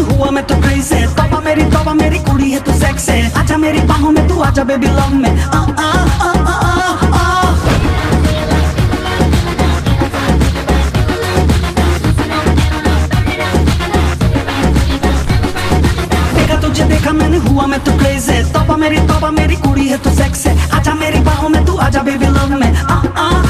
Baby हुआ मैं तो गई से तोबा मेरी तोबा मेरी कुड़ी है, तू सेक्स है। अच्छा मेरी बाहों में, तू आजा बेबी लव में। आ तुझे, देखा मैंने, हुआ मैं तो क्रेज है। तोबा मेरी तोबा मेरी कुड़ी है, तू सेक्स है। आजा मेरी बाहों में, तू आजा बेबी लव में। आ आ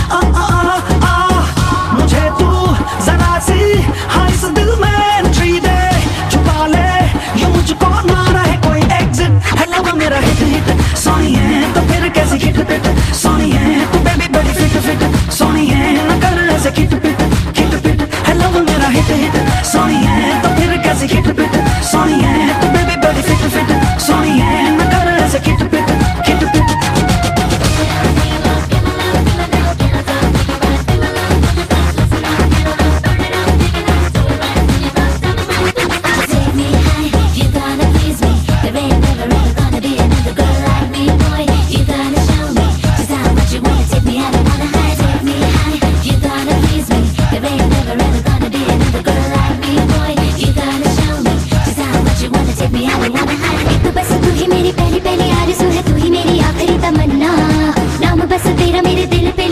मेरे दिल पे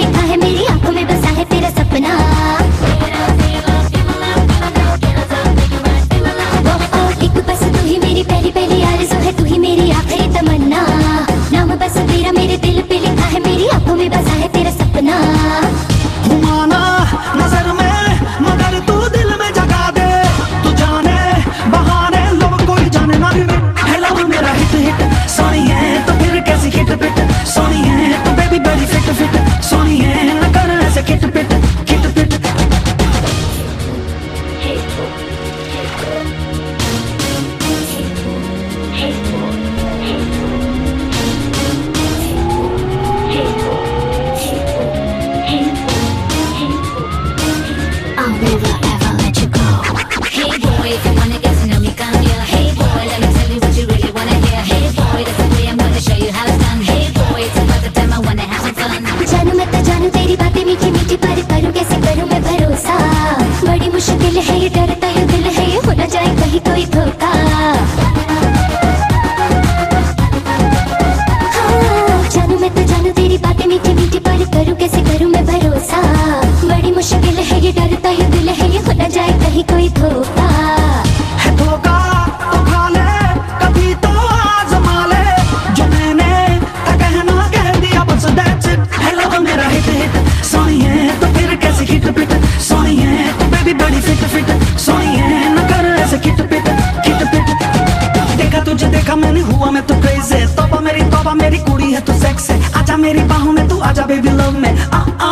पापा मेरी कुड़ी है तू सेक्स है। आजा मेरी बाहों में तू आजा बेबी लव में। आ, आ,